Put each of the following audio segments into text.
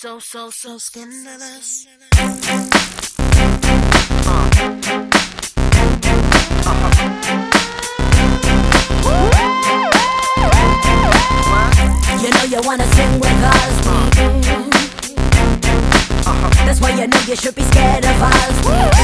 So, so, so scandalous. You know you wanna sing with us. Uh-huh. That's why you know you should be scared of us. That's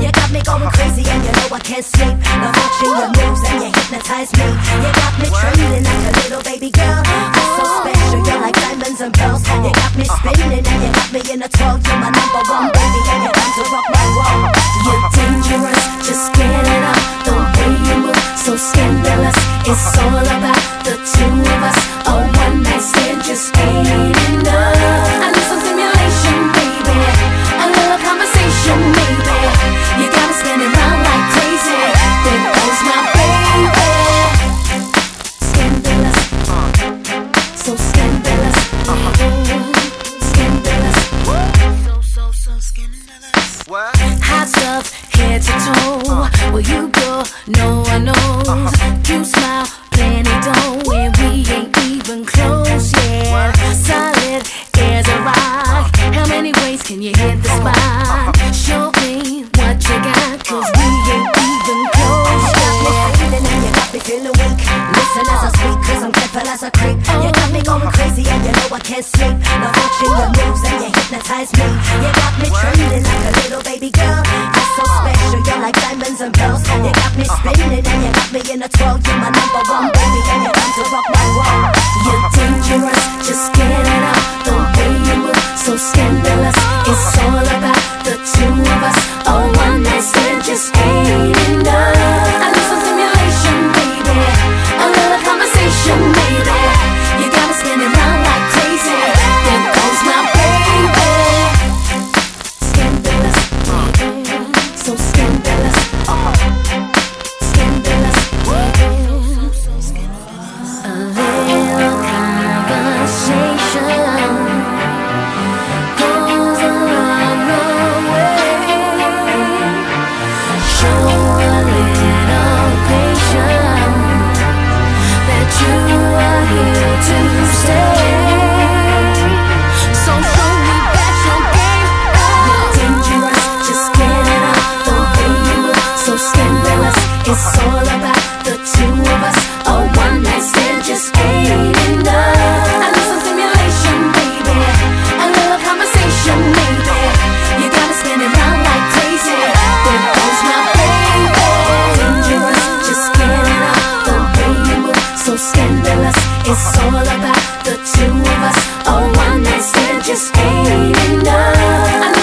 You got me going crazy and you know I can't sleep. Now watching your moves and you hypnotize me. You got me trembling like a little baby girl. You're so special, you're like diamonds and pearls. You got me spinning and you got me in a head to toe. Where you go, no one knows. Uh-huh. You smile, plenty dough, and we ain't even close yet. Solid as a rock. How many ways can you hit the uh-huh. spot? Uh-huh. Show me what you got, cause we ain't even close yet. Feeling and you got me feeling weak. Listen as I speak, cause I'm careful as a creep. You got me oh. going crazy and you know I can't sleep. Now watching your moves and you hypnotize me. And than you got me in a twirl, you my number about the two of us. A one night stand just ain't enough.